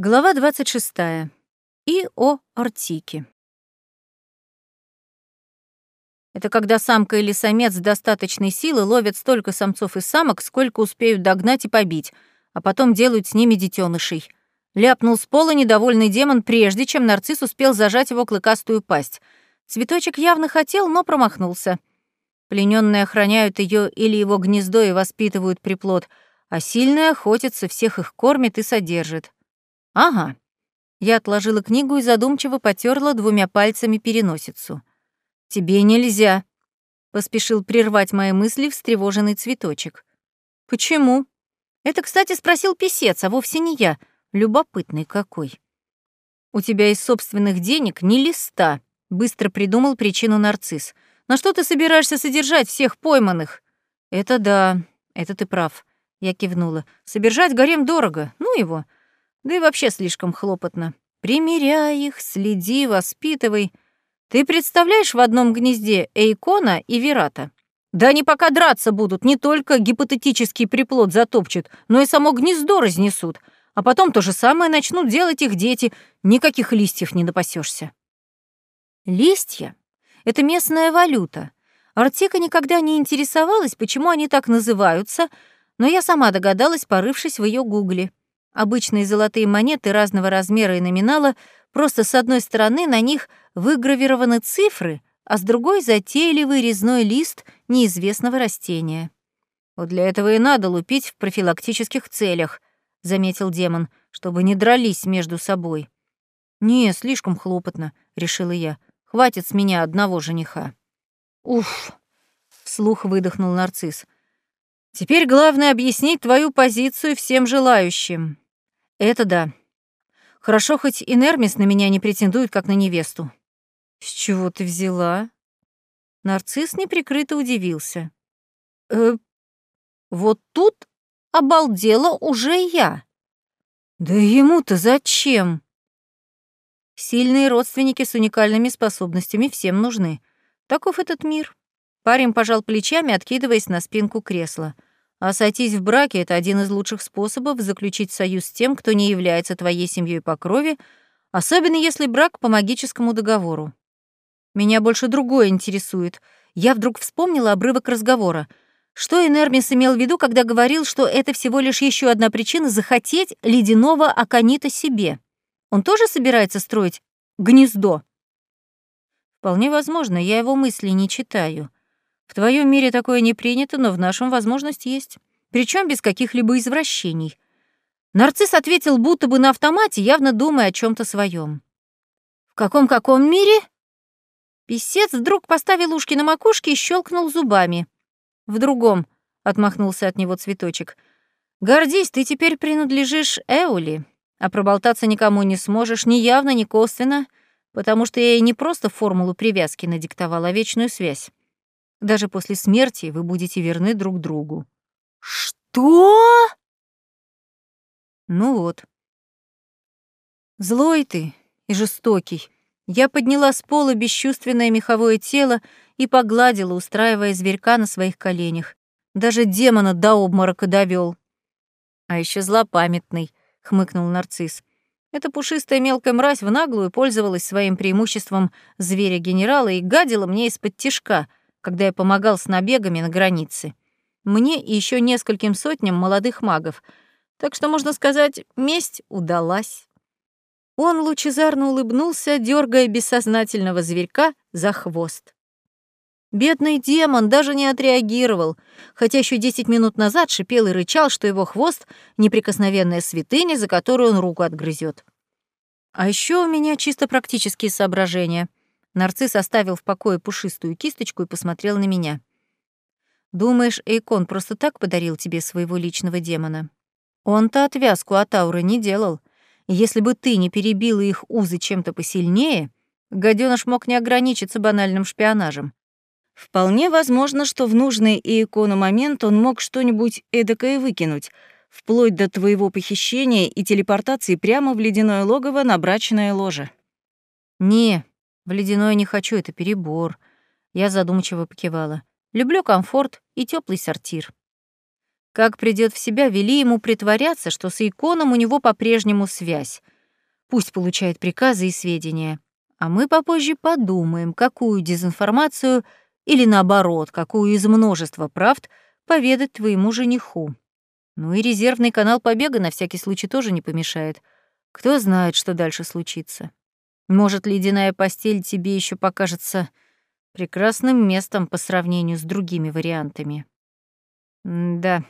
Глава 26. И о Артике. Это когда самка или самец достаточной силы ловят столько самцов и самок, сколько успеют догнать и побить, а потом делают с ними детенышей. Ляпнул с пола недовольный демон, прежде чем нарцисс успел зажать его клыкастую пасть. Цветочек явно хотел, но промахнулся. Плененные охраняют ее или его гнездо и воспитывают приплод, а сильные охотятся, всех их кормит и содержит. Ага. Я отложила книгу и задумчиво потерла двумя пальцами переносицу. Тебе нельзя, поспешил прервать мои мысли встревоженный цветочек. Почему? Это, кстати, спросил писец, а вовсе не я. Любопытный какой. У тебя из собственных денег ни листа, быстро придумал причину нарцисс. На что ты собираешься содержать всех пойманных? Это да, это ты прав. Я кивнула. Содержать гарем дорого. Ну его. Да и вообще слишком хлопотно. Примеряй их, следи, воспитывай. Ты представляешь в одном гнезде Эйкона и Верата? Да они пока драться будут, не только гипотетический приплод затопчут, но и само гнездо разнесут. А потом то же самое начнут делать их дети. Никаких листьев не напасешься. Листья — это местная валюта. Артика никогда не интересовалась, почему они так называются, но я сама догадалась, порывшись в ее гугле. Обычные золотые монеты разного размера и номинала, просто с одной стороны на них выгравированы цифры, а с другой — затейливый резной лист неизвестного растения. «Вот для этого и надо лупить в профилактических целях», — заметил демон, «чтобы не дрались между собой». «Не, слишком хлопотно», — решила я. «Хватит с меня одного жениха». «Уф», — вслух выдохнул нарцисс. Теперь главное объяснить твою позицию всем желающим. Это да. Хорошо, хоть и Нермис на меня не претендует, как на невесту. С чего ты взяла? Нарцисс неприкрыто удивился. Э, вот тут обалдела уже я. Да ему-то зачем? Сильные родственники с уникальными способностями всем нужны. Таков этот мир. Парень пожал плечами, откидываясь на спинку кресла. А сойтись в браке — это один из лучших способов заключить союз с тем, кто не является твоей семьей по крови, особенно если брак по магическому договору. Меня больше другое интересует. Я вдруг вспомнила обрывок разговора. Что Энермис имел в виду, когда говорил, что это всего лишь еще одна причина захотеть ледяного аконита себе? Он тоже собирается строить гнездо? Вполне возможно, я его мысли не читаю. В твоем мире такое не принято, но в нашем возможность есть. Причем без каких-либо извращений. Нарцисс ответил будто бы на автомате, явно думая о чем то своем. «В каком-каком мире?» Песец вдруг поставил ушки на макушке и щелкнул зубами. «В другом», — отмахнулся от него цветочек. «Гордись, ты теперь принадлежишь Эули, а проболтаться никому не сможешь ни явно, ни косвенно, потому что я ей не просто формулу привязки надиктовала, а вечную связь. Даже после смерти вы будете верны друг другу. Что? Ну вот. Злой ты и жестокий. Я подняла с пола бесчувственное меховое тело и погладила, устраивая зверька на своих коленях. Даже демона до обморока довел. А еще злопамятный, хмыкнул нарцисс. Эта пушистая мелкая мразь в наглую пользовалась своим преимуществом зверя-генерала и гадила мне из-под тишка — когда я помогал с набегами на границе. Мне и еще нескольким сотням молодых магов. Так что, можно сказать, месть удалась. Он лучезарно улыбнулся, дергая бессознательного зверька за хвост. Бедный демон даже не отреагировал, хотя еще десять минут назад шипел и рычал, что его хвост — неприкосновенная святыня, за которую он руку отгрызет. А еще у меня чисто практические соображения — Нарцисс оставил в покое пушистую кисточку и посмотрел на меня. «Думаешь, Эйкон просто так подарил тебе своего личного демона? Он-то отвязку от ауры не делал. если бы ты не перебила их узы чем-то посильнее, гадёныш мог не ограничиться банальным шпионажем. Вполне возможно, что в нужный Эйкону момент он мог что-нибудь эдакое выкинуть, вплоть до твоего похищения и телепортации прямо в ледяное логово на брачное ложе. «Не, в ледяное не хочу, это перебор. Я задумчиво покивала. Люблю комфорт и теплый сортир. Как придет в себя, вели ему притворяться, что с иконом у него по-прежнему связь. Пусть получает приказы и сведения. А мы попозже подумаем, какую дезинформацию или, наоборот, какую из множества правд поведать твоему жениху. Ну и резервный канал побега на всякий случай тоже не помешает. Кто знает, что дальше случится. Может, ледяная постель тебе еще покажется прекрасным местом по сравнению с другими вариантами. М да.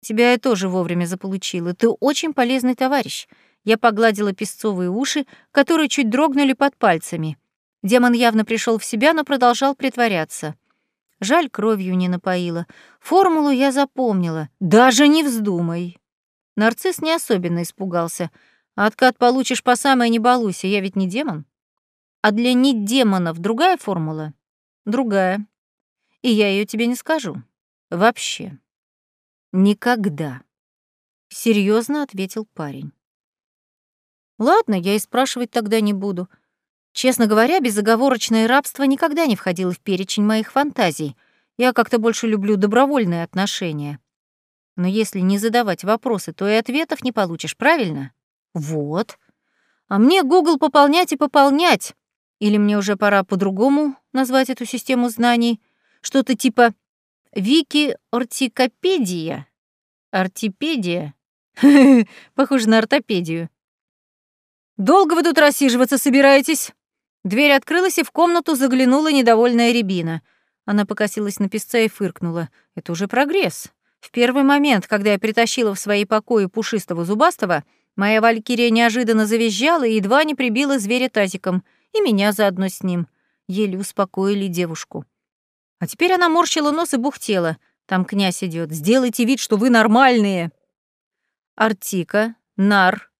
Тебя я тоже вовремя заполучила. Ты очень полезный товарищ. Я погладила песцовые уши, которые чуть дрогнули под пальцами. Демон явно пришел в себя, но продолжал притворяться. Жаль, кровью не напоила. Формулу я запомнила. Даже не вздумай. Нарцисс не особенно испугался. Откат получишь по самой не балуйся, я ведь не демон. А для недемонов другая формула? Другая. И я ее тебе не скажу. Вообще. Никогда. Серьезно ответил парень. Ладно, я и спрашивать тогда не буду. Честно говоря, безоговорочное рабство никогда не входило в перечень моих фантазий. Я как-то больше люблю добровольные отношения. Но если не задавать вопросы, то и ответов не получишь, правильно? Вот. А мне Google пополнять и пополнять. Или мне уже пора по-другому назвать эту систему знаний? Что-то типа Вики-ортикопедия? Ортипедия? Похоже на ортопедию. «Долго вы тут рассиживаться собираетесь?» Дверь открылась, и в комнату заглянула недовольная Рябина. Она покосилась на песца и фыркнула. «Это уже прогресс. В первый момент, когда я притащила в свои покои пушистого зубастого, моя валькирия неожиданно завизжала и едва не прибила зверя тазиком, и меня заодно с ним. Еле успокоили девушку. А теперь она морщила нос и бухтела. Там князь идет. Сделайте вид, что вы нормальные. Артика, Нар,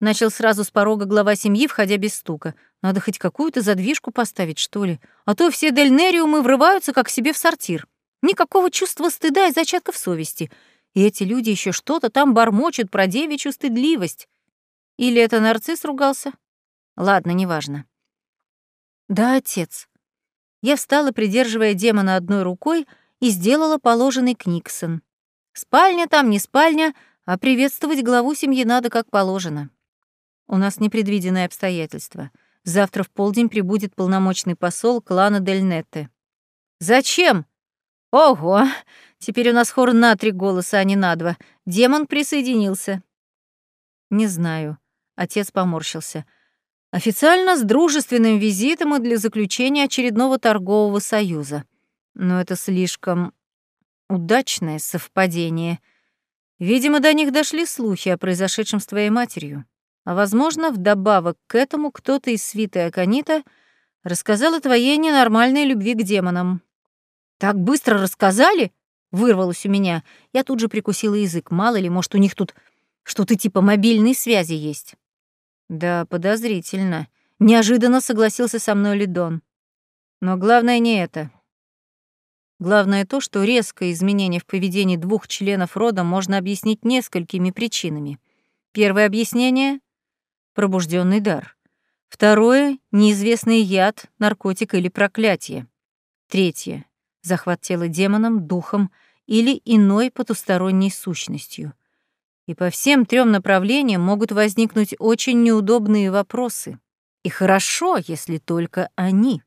Начал сразу с порога глава семьи, входя без стука. Надо хоть какую-то задвижку поставить, что ли. А то все дельнериумы врываются как себе в сортир. Никакого чувства стыда и зачатков совести. И эти люди еще что-то там бормочут про девичью стыдливость. Или это нарцисс ругался? Ладно, неважно. Да, отец. Я встала, придерживая демона одной рукой, и сделала положенный книксон. Спальня там, не спальня, а приветствовать главу семьи надо как положено. У нас непредвиденные обстоятельства. Завтра в полдень прибудет полномочный посол клана Дель. Зачем? Ого! Теперь у нас хор на три голоса, а не на два. Демон присоединился. Не знаю. Отец поморщился. Официально с дружественным визитом и для заключения очередного торгового союза. Но это слишком удачное совпадение. Видимо, до них дошли слухи о произошедшем с твоей матерью. А, возможно, вдобавок к этому кто-то из свиты Аканита рассказал о твоей ненормальной любви к демонам. «Так быстро рассказали?» — вырвалось у меня. Я тут же прикусила язык. Мало ли, может, у них тут что-то типа мобильной связи есть. Да, подозрительно. Неожиданно согласился со мной Лидон. Но главное не это. Главное то, что резкое изменение в поведении двух членов рода можно объяснить несколькими причинами. Первое объяснение пробужденный дар. Второе — неизвестный яд, наркотик или проклятие. Третье — захват тела демоном, духом или иной потусторонней сущностью. И по всем трем направлениям могут возникнуть очень неудобные вопросы. И хорошо, если только они.